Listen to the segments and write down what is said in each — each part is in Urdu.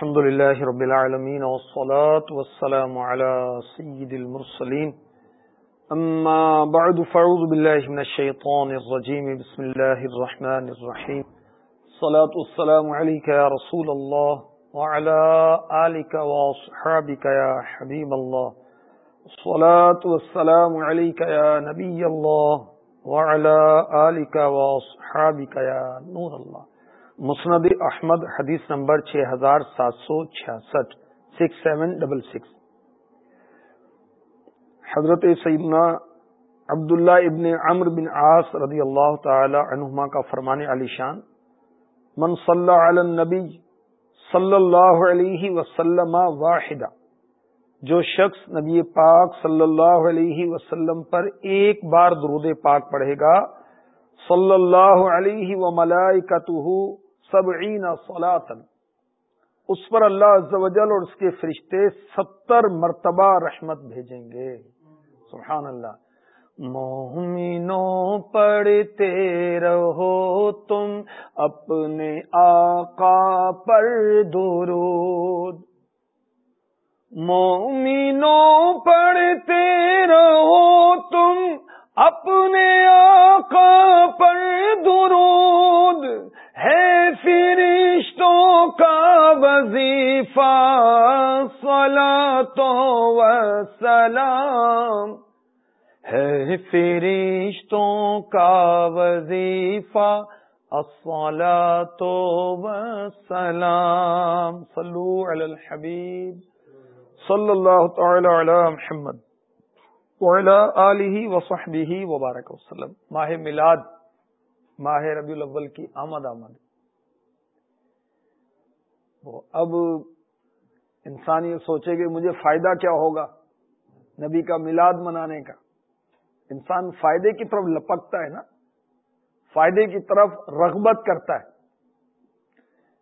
الحمد لله رب العالمين والصلاة والسلام على سيد المرسلين. أما بعد فعوذ بالله من الشيطان الرجيم. بسم الله الرحمن الرحيم. الصلاة والسلام عليك يا رسول الله وعلى آلك وصحابك يا حبيب الله. الصلاة والسلام عليك يا نبي الله وعلى آلك وصحابك يا نور الله. مسند احمد، حدیث نمبر چھ ہزار سات سو چھیاسٹھ، سکس سیون ڈبل سکس۔ حضرت سیدنا عبداللہ ابن عمر بن عاص رضی اللہ تعالی عنہما کا فرمانے علی شان، من صلی علی النبی صلی اللہ علیہ وسلم واحدہ۔ جو شخص نبی پاک صلی اللہ علیہ وسلم پر ایک بار درود پاک پڑھے گا صلی اللہ علیہ و سبعین صلاتن اس پر اللہ عز و جل اور اس کے فرشتے ستر مرتبہ رحمت بھیجیں گے. سبحان اللہ. مومنوں، پڑھتے رہو تم اپنے آقا پر درود. مومنوں، پڑھتے رہو تم اپنے آقا پر درود. وظیفہ سلا تو سلام ہے فرشتوں کا وظیفہ اصلا تو سلام صلو علی الحبیب صلی اللہ تعالی علی محمد وعلی وصحبہ وبارک وسلم ماہ میلاد ماہ ربیع الاول کی آمد آمد اب انسان یہ سوچے کہ مجھے فائدہ کیا ہوگا نبی کا میلاد منانے کا۔ انسان فائدے کی طرف لپکتا ہے نا۔ فائدے کی طرف رغبت کرتا ہے۔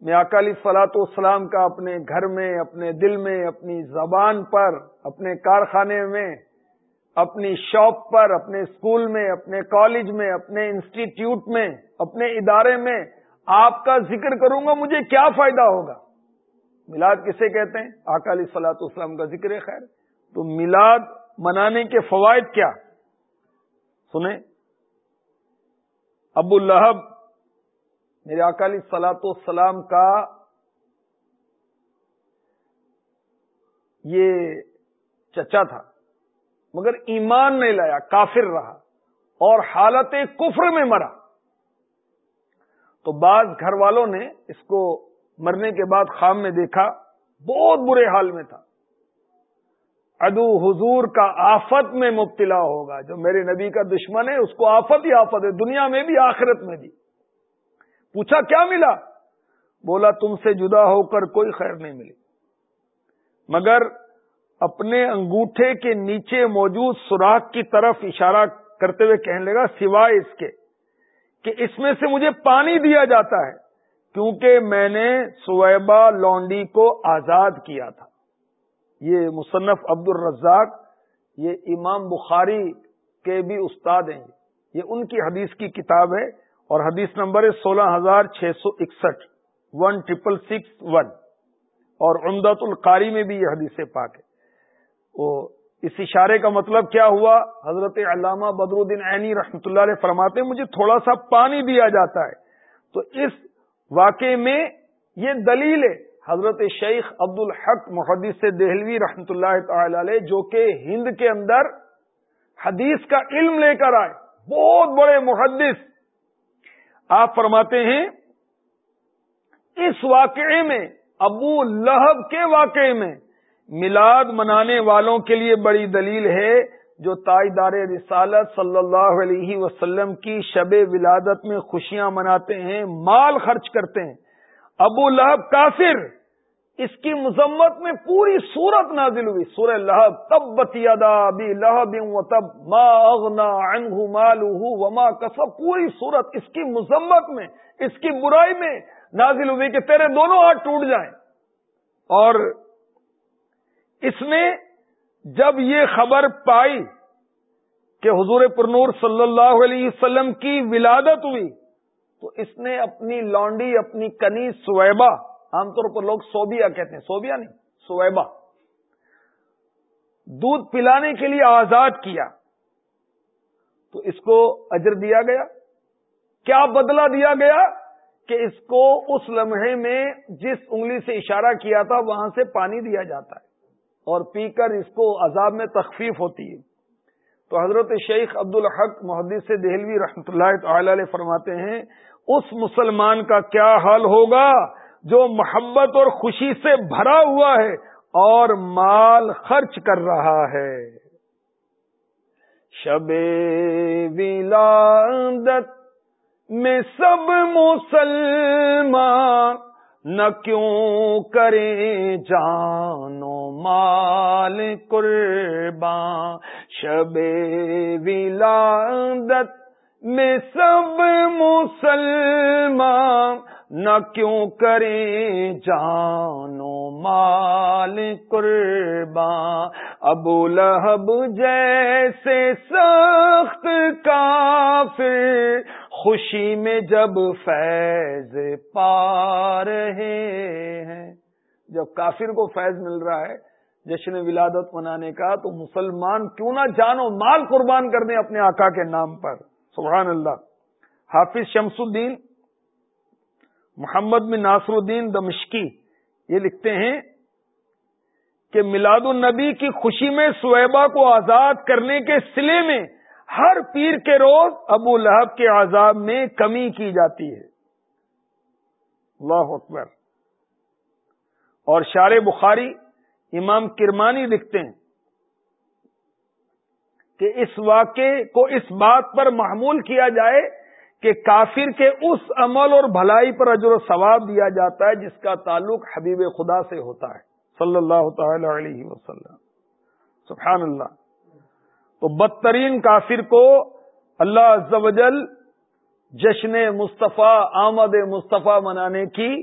میں اکالی فلاط اسلام کا اپنے گھر میں، اپنے دل میں، اپنی زبان پر، اپنے کارخانے میں، اپنی شاپ پر، اپنے اسکول میں، اپنے کالج میں، اپنے انسٹیٹیوٹ میں، اپنے ادارے میں آپ کا ذکر کروں گا، مجھے کیا فائدہ ہوگا؟ میلاد کسے کہتے ہیں؟ اکالی سلاط اسلام کا ذکر خیر۔ تو میلاد منانے کے فوائد کیا؟ سنیں۔ ابو الہب میرے اکالی سلاط السلام کا یہ چچا تھا، مگر ایمان نہیں لایا، کافر رہا اور حالت کفر میں مرا۔ تو بعض گھر والوں نے اس کو مرنے کے بعد خام میں دیکھا، بہت برے حال میں تھا۔ ادو حضور کا آفت میں مبتلا ہوگا۔ جو میرے نبی کا دشمن ہے، اس کو آفت ہی آفت ہے، دنیا میں بھی، آخرت میں بھی۔ پوچھا، کیا ملا؟ بولا، تم سے جدا ہو کر کوئی خیر نہیں ملی۔ مگر اپنے انگوٹھے کے نیچے موجود سوراخ کی طرف اشارہ کرتے ہوئے کہنے لگا، سوائے اس کے کہ اس میں سے مجھے پانی دیا جاتا ہے۔ کیونکہ میں نے سویبا لونڈی کو آزاد کیا تھا۔ یہ مصنف عبد الرزاق یہ امام بخاری کے بھی استاد ہیں۔ یہ ان کی حدیث کی کتاب ہے اور حدیث نمبر ہے سولہ ہزار چھ سو اکسٹھ، ون ٹریپل سکس ون۔ اور عمدت القاری میں بھی یہ حدیث پاک ہے۔ وہ اس اشارے کا مطلب کیا ہوا؟ حضرت علامہ بدر الدین عینی رحمتہ اللہ علیہ فرماتے مجھے تھوڑا سا پانی دیا جاتا ہے۔ تو اس واقعے میں یہ دلیل ہے حضرت شیخ عبد الحق محدث سے دہلوی رحمۃ اللہ تعالی علیہ، جو کہ ہند کے اندر حدیث کا علم لے کر آئے۔ بہت بڑے محدث۔ آپ فرماتے ہیں، اس واقعے میں، ابو لہب کے واقعے میں، میلاد منانے والوں کے لیے بڑی دلیل ہے۔ جو تاجدار رسالت صلی اللہ علیہ وسلم کی شب ولادت میں خوشیاں مناتے ہیں، مال خرچ کرتے ہیں۔ ابو لہب کافر، اس کی مذمت میں پوری صورت نازل ہوئی۔ سورہ لہب تب بتیادا بھی لہب و تب ما اغنا عنہ مالہ وما کسب۔ پوری صورت اس کی مذمت میں، اس کی برائی میں نازل ہوئی کہ تیرے دونوں ہاتھ ٹوٹ جائیں۔ اور اس نے جب یہ خبر پائی کہ حضور پرنور صلی اللہ علیہ وسلم کی ولادت ہوئی، تو اس نے اپنی لانڈی، اپنی کنی سویبا عام طور پر لوگ سوبیا کہتے ہیں، سوبیا نہیں سویبا دودھ پلانے کے لیے آزاد کیا۔ تو اس کو اجر دیا گیا۔ کیا بدلہ دیا گیا کہ اس کو اس لمحے میں جس انگلی سے اشارہ کیا تھا، وہاں سے پانی دیا جاتا ہے؟ اور پی کر اس کو عذاب میں تخفیف ہوتی ہے۔ تو حضرت شیخ عبد الحق محدث سے دہلوی رحمت اللہ تعالی علیہ فرماتے ہیں، اس مسلمان کا کیا حال ہوگا جو محبت اور خوشی سے بھرا ہوا ہے اور مال خرچ کر رہا ہے؟ شب ولادت میں سب مسلمان نہ کیوں کریں جانو مال قربان، شب ولادت میں سب مسلمان۔ نہ کیوں کریں جانو مال قربان۔ ابو لہب جیسے سخت کافر خوشی میں جب فیض پا رہے ہیں۔ جب کافر کو فیض مل رہا ہے، جشن ولادت منانے کا، تو مسلمان کیوں نہ جانو مال قربان کر دیں اپنے آقا کے نام پر۔ سبحان اللہ۔ حافظ شمس الدین، محمد بن ناصر الدین دمشقی، یہ لکھتے ہیں کہ میلاد النبی کی خوشی میں سویبا کو آزاد کرنے کے سلے میں ہر پیر کے روز ابو لہب کے عذاب میں کمی کی جاتی ہے۔ اللہ اکبر۔ اور شار بخاری امام کرمانی لکھتے ہیں کہ اس واقعے کو اس بات پر محمول کیا جائے کہ کافر کے اس عمل اور بھلائی پر اجر و ثواب دیا جاتا ہے جس کا تعلق حبیب خدا سے ہوتا ہے۔ صلی اللہ تعالی علیہ وسلم۔ سبحان اللہ۔ تو بدترین کافر کو اللہ عز و جل جشن مصطفیٰ، آمد مصطفیٰ منانے کی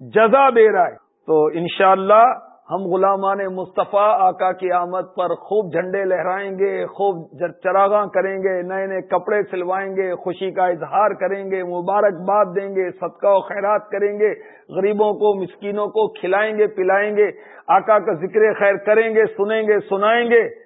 جزا دے رہا ہے۔ تو انشاءاللہ اللہ ہم غلامان مصطفیٰ آقا کی آمد پر خوب جھنڈے لہرائیں گے، خوب چراغاں کریں گے نئے نئے کپڑے سلوائیں گے، خوشی کا اظہار کریں گے، مبارکباد دیں گے، صدقہ و خیرات کریں گے، غریبوں کو، مسکینوں کو کھلائیں گے، پلائیں گے، آقا کا ذکر خیر کریں گے، سنیں گے، سنائیں گے۔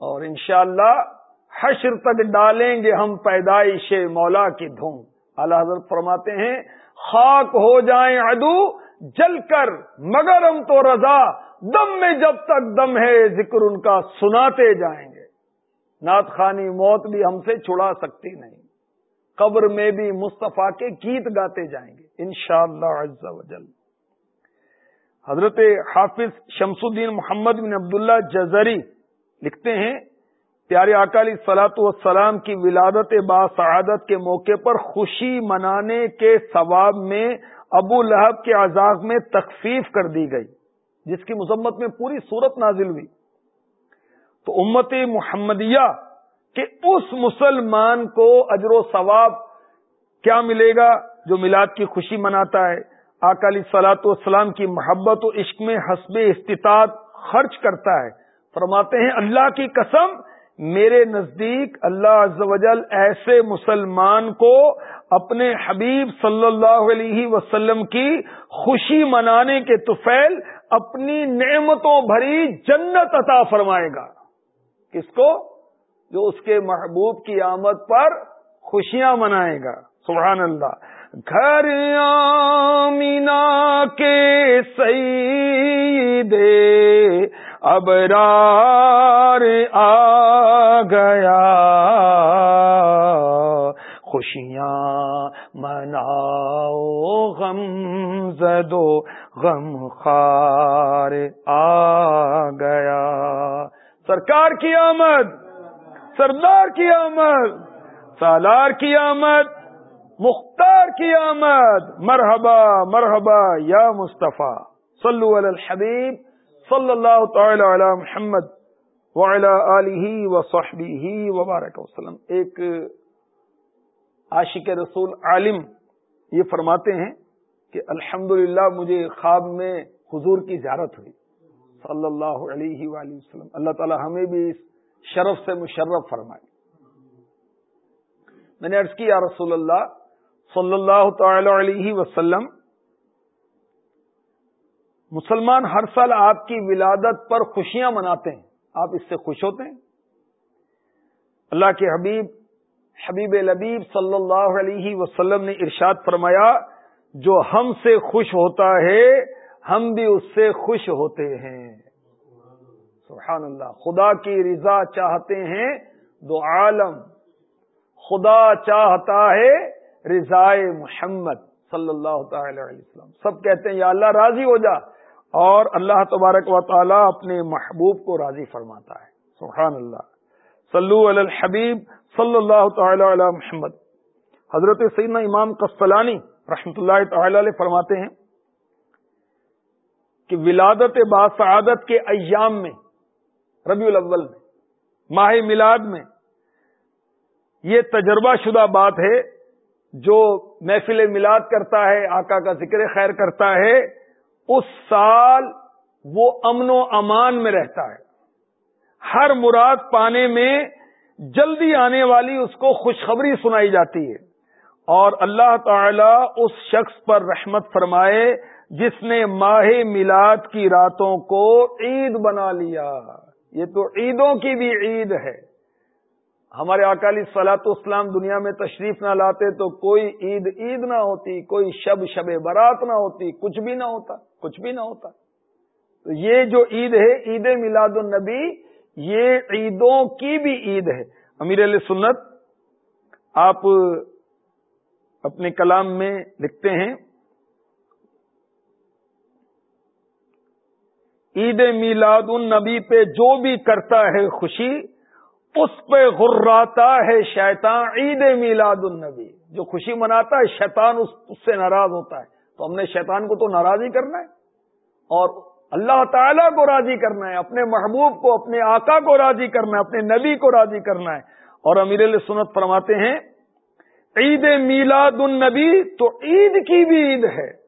اور انشاءاللہ حشر تک ڈالیں گے ہم پیدائش مولا کی دھوم۔ اللہ حضرت فرماتے ہیں، خاک ہو جائیں ادو جل کر، مگر ہم تو رضا۔ دم میں جب تک دم ہے، ذکر ان کا سناتے جائیں گے۔ نعت خانی موت بھی ہم سے چھڑا سکتی نہیں۔ قبر میں بھی مصطفیٰ کے گیت گاتے جائیں گے، انشاءاللہ شاء اللہ حضرت حافظ شمس الدین محمد بن عبداللہ جزری لکھتے ہیں، پیارے اکالی سلاط والسلام کی ولادت با سعادت کے موقع پر خوشی منانے کے ثواب میں ابو لہب کے عذاب میں تخفیف کر دی گئی، جس کی مذمت میں پوری صورت نازل ہوئی۔ تو امت محمدیہ کہ اس مسلمان کو اجر و ثواب کیا ملے گا جو میلاد کی خوشی مناتا ہے؟ اکالی سلاط والسلام کی محبت و عشق میں حسب استطاعت خرچ کرتا ہے۔ فرماتے ہیں، اللہ کی قسم، میرے نزدیک اللہ عز و جل ایسے مسلمان کو اپنے حبیب صلی اللہ علیہ وسلم کی خوشی منانے کے توفیل اپنی نعمتوں بھری جنت عطا فرمائے گا۔ کس کو؟ جو اس کے محبوب کی آمد پر خوشیاں منائے گا۔ سبحان اللہ۔ گھر آمینا کے سی ابرار آ گیا۔ خوشیاں مناؤ، غم زدو، غم خار آ گیا۔ سرکار کی آمد، سردار کی آمد، سالار کی آمد، مختار کی آمد۔ مرحبا مرحبا یا مصطفیٰ، صلو علی الحبیب۔ صلی اللہ تعالی علی محمد وعلی و صحبی وبارک وسلم۔ ایک عاشق رسول عالم یہ فرماتے ہیں کہ الحمد مجھے خواب میں حضور کی زیارت ہوئی۔ صلی اللہ علیہ وآلہ وسلم۔ اللہ تعالی ہمیں بھی اس شرف سے مشرف فرمائے۔ میں نے عرض کی، یا رسول اللہ، صلی اللہ تعالی علیہ وسلم مسلمان ہر سال آپ کی ولادت پر خوشیاں مناتے ہیں۔ آپ اس سے خوش ہوتے ہیں۔ اللہ کے حبیب حبیب لبیب صلی اللہ علیہ وسلم نے ارشاد فرمایا، جو ہم سے خوش ہوتا ہے، ہم بھی اس سے خوش ہوتے ہیں۔ سبحان اللہ خدا کی رضا چاہتے ہیں، دو عالم۔ خدا چاہتا ہے رضائے محمد صلی اللہ تعالی علیہ وسلم۔ سب کہتے ہیں، یا اللہ راضی ہو جا۔ اور اللہ تبارک و تعالی اپنے محبوب کو راضی فرماتا ہے۔ سبحان اللہ۔ صلو علی الحبیب صلی اللہ تعالی علی محمد۔ حضرت سیدنا امام قسطلانی رحمۃ اللہ تعالی علیہ فرماتے ہیں کہ ولادت باسعادت کے ایام میں، ربیع الاول میں، ماہ میلاد میں یہ تجربہ شدہ بات ہے جو محفل میلاد کرتا ہے، آقا کا ذکر خیر کرتا ہے۔ اس سال وہ امن و امان میں رہتا ہے۔ ہر مراد پانے میں جلدی آنے والی اس کو خوشخبری سنائی جاتی ہے۔ اور اللہ تعالی اس شخص پر رحمت فرمائے جس نے ماہ میلاد کی راتوں کو عید بنا لیا۔ یہ تو عیدوں کی بھی عید ہے۔ ہمارے اکالی سلاط اسلام دنیا میں تشریف نہ لاتے تو کوئی عید عید نہ ہوتی، کوئی شب شب برات نہ ہوتی، کچھ بھی نہ ہوتا۔ کچھ بھی نہ ہوتا۔ تو یہ جو عید ہے، عید میلاد النبی، یہ عیدوں کی بھی عید ہے۔ امیر علیہ سنت، آپ اپنے کلام میں لکھتے ہیں، عید میلاد النبی پہ جو بھی کرتا ہے خوشی، اس پہ غراتا ہے شیطان۔ عید میلاد النبی، جو خوشی مناتا ہے، شیطان اس سے ناراض ہوتا ہے۔ تو ہم نے شیطان کو تو ناراض ہی کرنا ہے اور اللہ تعالیٰ کو راضی کرنا ہے، اپنے محبوب کو، اپنے آقا کو راضی کرنا ہے، اپنے نبی کو راضی کرنا ہے۔ اور امیر سنت فرماتے ہیں، عید میلاد النبی تو عید کی بھی عید ہے۔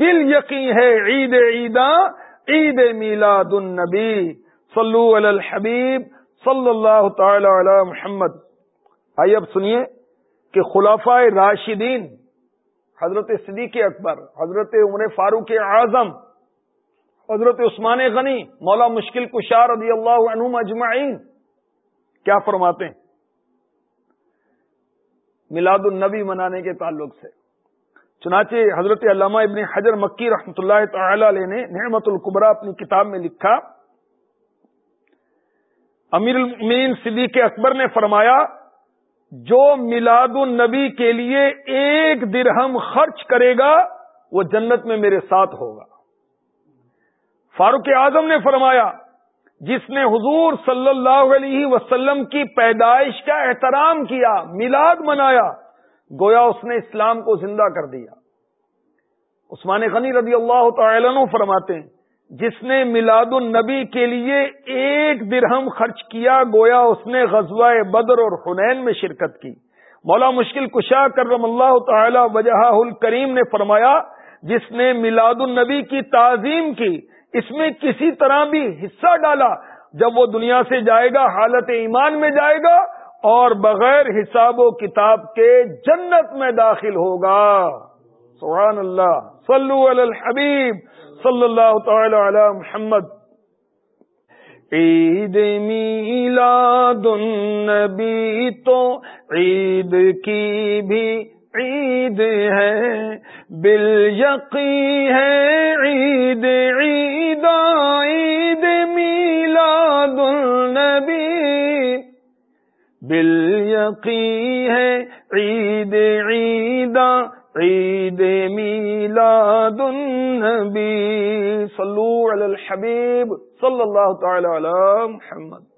دل یقین ہے، عید عیدا عید میلاد النبی۔ صلو علی الحبیب صلی اللہ تعالی علی محمد۔ آئیے اب سنیے کہ خلافہ راشدین حضرت صدیق اکبر، حضرت عمر فاروق اعظم، حضرت عثمان غنی، مولا مشکل کشار رضی اللہ عنہم اجمعین۔ کیا فرماتے ہیں؟ میلاد النبی منانے کے تعلق سے۔ چنانچہ حضرت علامہ ابن حجر مکی رحمۃ اللہ تعالی علیہ نے نعمت القبرا اپنی کتاب میں لکھا، امیر المین صدیق اکبر نے فرمایا جو میلاد النبی کے لیے ایک درہم خرچ کرے گا، وہ جنت میں میرے ساتھ ہوگا۔ فاروق اعظم نے فرمایا، جس نے حضور صلی اللہ علیہ وسلم کی پیدائش کا احترام کیا، میلاد منایا، گویا اس نے اسلام کو زندہ کر دیا۔ عثمان غنی رضی اللہ تعالی عنہ فرماتے ہیں جس نے میلاد النبی کے لیے ایک درہم خرچ کیا، گویا اس نے غزوہ بدر اور حنین میں شرکت کی۔ مولا مشکل کشا کرم اللہ تعالی وجہ الکریم نے فرمایا، جس نے میلاد النبی کی تعظیم کی، اس میں کسی طرح بھی حصہ ڈالا، جب وہ دنیا سے جائے گا، حالت ایمان میں جائے گا، اور بغیر حساب و کتاب کے جنت میں داخل ہوگا۔ سبحان اللہ۔ صلو علی الحبیب۔ صلی اللہ تعالی علی محمد. عید میلاد النبی تو عید کی بھی عید ہے. بل یقی ہے عید عید عید میلاد النبی. بل یقی ہے عید عید عید میلاد النبی صلو علی الحبیب صلی اللہ تعالی علی محمد.